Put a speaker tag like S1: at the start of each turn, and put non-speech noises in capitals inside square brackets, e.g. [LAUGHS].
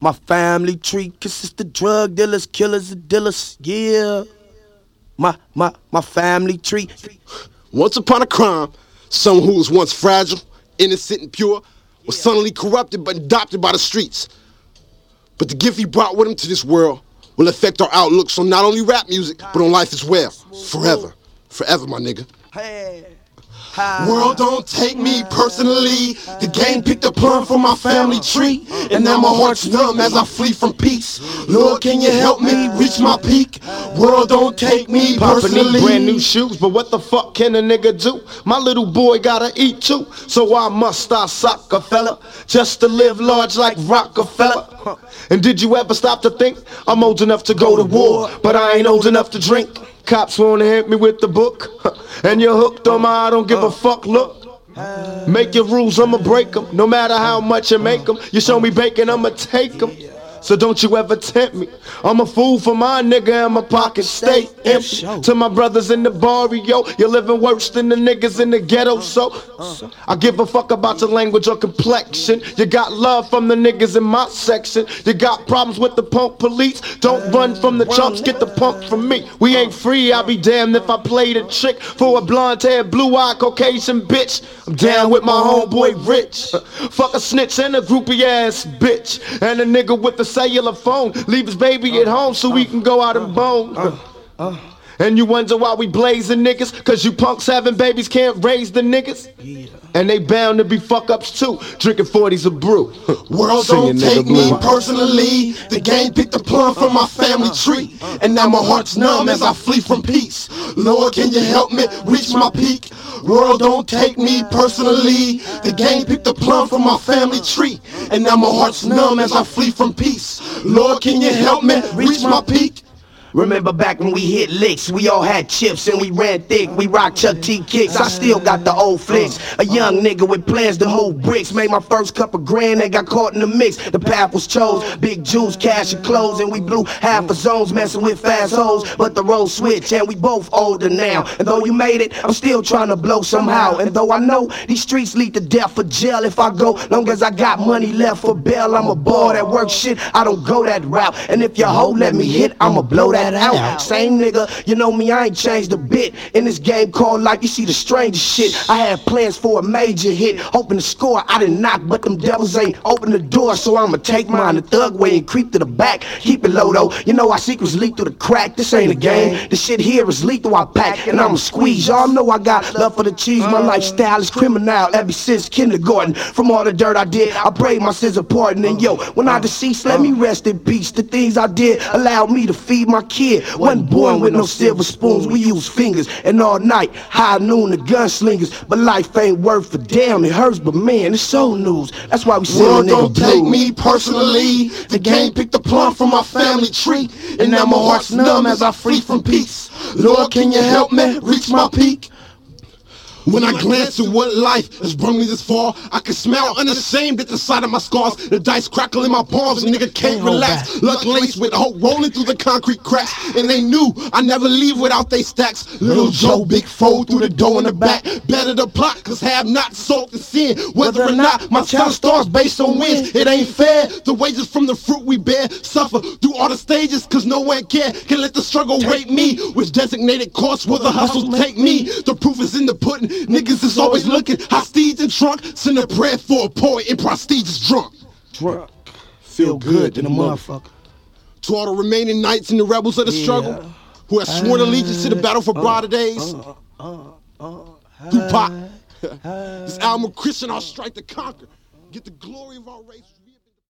S1: My family tree consists of drug dealers, killers, and dealers. Yeah. My my my family tree.
S2: Once upon a crime, someone who was once fragile, innocent, and pure was suddenly corrupted but adopted by the streets. But the gift he brought with him to this world will affect our outlooks on not only rap music, but on life as well. Forever. Forever, my nigga.
S1: Hey.
S2: World don't take me personally. The game picked a plum from my family tree. And now my heart's numb as I flee from peace. Lord, can you help me reach my peak? World don't take me personally.
S3: brand new shoes, but what the fuck can a nigga do? My little boy gotta eat too, so why must I sock a fella just to live large like Rockefeller? And did you ever stop to think I'm old enough to go to war, but I ain't old enough to drink? Cops wanna hit me with the book, [LAUGHS] and you're hooked on my I don't give a fuck look. Make your rules, I'ma break them. No matter how much you make them. You show me bacon, I'ma take them. So don't you ever tempt me. I'm a fool for my nigga and my pockets stay empty. To my brothers in the barrio, you're living worse than the niggas in the ghetto. Uh, uh. So I give a fuck about your language or complexion. You got love from the niggas in my section. You got problems with the punk police. Don't uh, run from the chumps, get the punk from me. We ain't free, I'll be damned if I played a trick for a blonde haired, blue eyed Caucasian bitch. I'm down with my homeboy Rich. Fuck a snitch and a groupie ass bitch. And a nigga with the cellular phone. Leave his baby at home so we can go out and bone. Uh, uh, uh. And you wonder why we blazing niggas? Cause you punks having babies can't raise the niggas. And they bound to be fuck ups too, drinking 40s of brew. [LAUGHS]
S2: World
S3: Singing
S2: don't take
S3: blue.
S2: me personally. The game picked a plum from my family tree. And now my heart's numb as I flee from peace. Lord, can you help me reach my peak? World don't take me personally. The game picked a plum from my family tree. And now my heart's numb as I flee from peace. Lord, can you help me reach my peak?
S1: Remember back when we hit licks, we all had chips and we ran thick. We rocked Chuck T kicks. I still got the old flicks. A young nigga with plans to hold bricks. Made my first couple grand and got caught in the mix. The path was chose. Big juice, cash and clothes. And we blew half a zones messing with fast hoes. But the road switched and we both older now. And though you made it, I'm still trying to blow somehow. And though I know these streets lead to death or jail if I go. Long as I got money left for bail, I'm a ball that work shit. I don't go that route. And if your hoe let me hit, I'ma blow that out. Same nigga, you know me, I ain't changed a bit. In this game called life, you see the strangest shit. I had plans for a major hit, hoping to score. I didn't knock, but them devils ain't open the door, so I'ma take mine the thug way and creep to the back. Keep it low though, you know our secrets leak through the crack. This ain't a game. The shit here is lethal. I pack and I'ma squeeze. Y'all know I got love for the cheese. My lifestyle is criminal ever since kindergarten. From all the dirt I did, I prayed my sins pardon. And yo, when I deceased, let me rest in peace. The things I did allowed me to feed my kid. Wasn't born with no silver spoons. We use fingers and all night, high noon, the gunslingers. But life ain't worth a damn. It hurts, but man, it's so news. That's why we
S2: World
S1: nigga
S2: don't take me personally. The game picked the plum from my family tree. And now my heart's numb as I flee from peace. Lord, can you help me reach my peak? When I glance at what life has brought me this far, I can smile unashamed at the sight of my scars. The dice crackle in my palms, and nigga can't relax. Luck laced with hope rolling through the concrete cracks. And they knew I never leave without they stacks. Little Joe, big foe through the door in the back. Better the plot, cause have not sold the sin. Whether or not my child stars based on wins, it ain't fair. The wages from the fruit we bear suffer through all the stages, cause no one care. Can let the struggle rate me, which designated course will the hustle take me. The proof is in the pudding. Niggas is always looking hostage and drunk. Send a prayer for a poet in prestigious drunk.
S1: Drunk. Feel good than a motherfucker.
S2: To all the remaining knights and the rebels of the struggle, who have sworn allegiance to the battle for uh, brighter uh, days. Uh, Tupac. this album of Christian, our strike to conquer. Get the glory of our race.